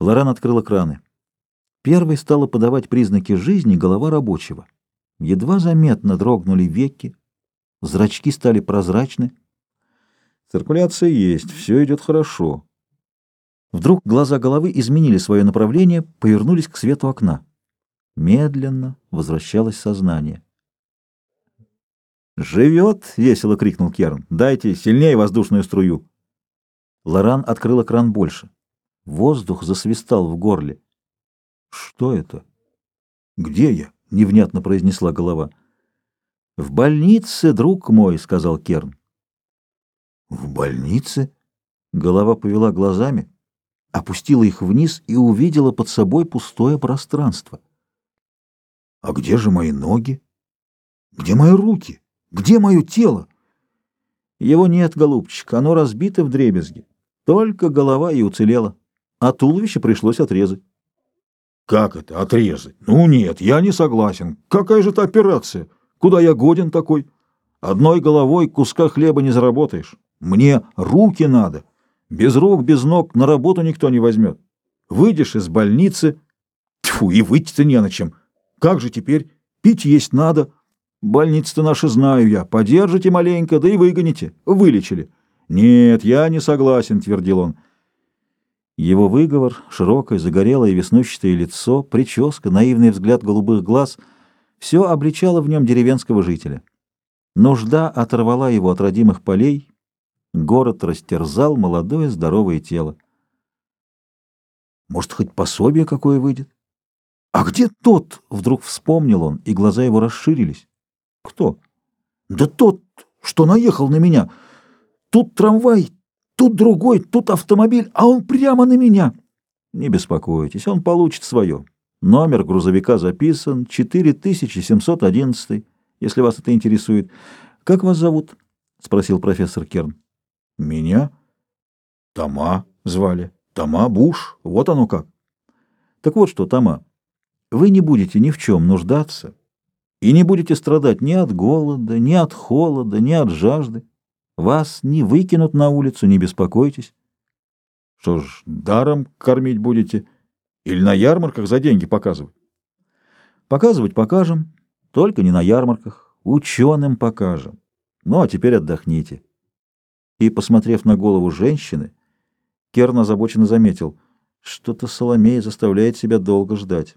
Лоран открыла краны. Первой стала подавать признаки жизни голова рабочего. Едва заметно дрогнули веки, зрачки стали прозрачны. Циркуляция есть, все идет хорошо. Вдруг глаза головы изменили свое направление, повернулись к свету окна. Медленно возвращалось сознание. «Живет!» — весело крикнул Керн. «Дайте сильнее воздушную струю!» Лоран открыла кран больше. Воздух засвистал в горле. «Что это?» «Где я?» — невнятно произнесла голова. «В больнице, друг мой», — сказал Керн. «В больнице?» Голова повела глазами, опустила их вниз и увидела под собой пустое пространство. «А где же мои ноги? Где мои руки? Где мое тело?» «Его нет, голубчик, оно разбито в дребезги. Только голова и уцелела, а туловище пришлось отрезать». Как это, отрезать? Ну нет, я не согласен. Какая же это операция? Куда я годен такой? Одной головой куска хлеба не заработаешь. Мне руки надо. Без рук, без ног на работу никто не возьмет. Выйдешь из больницы... Тьфу, и выйти-то не на чем. Как же теперь? Пить есть надо. Больницы-то наши знаю я. Подержите маленько, да и выгоните. Вылечили. Нет, я не согласен, твердил он. Его выговор, широкое, загорелое веснущатое лицо, прическа, наивный взгляд голубых глаз — все обличало в нем деревенского жителя. Нужда оторвала его от родимых полей, город растерзал молодое здоровое тело. Может, хоть пособие какое выйдет? А где тот? Вдруг вспомнил он, и глаза его расширились. Кто? Да тот, что наехал на меня. Тут трамвай, Тут другой, тут автомобиль, а он прямо на меня. Не беспокойтесь, он получит свое. Номер грузовика записан, 4711, если вас это интересует. Как вас зовут? — спросил профессор Керн. — Меня? Тома звали. Тома Буш, вот оно как. Так вот что, Тома, вы не будете ни в чем нуждаться и не будете страдать ни от голода, ни от холода, ни от жажды. Вас не выкинут на улицу, не беспокойтесь. Что ж, даром кормить будете? Или на ярмарках за деньги показывать? Показывать покажем, только не на ярмарках. Ученым покажем. Ну, а теперь отдохните. И, посмотрев на голову женщины, Керн озабоченно заметил, что-то Соломея заставляет себя долго ждать.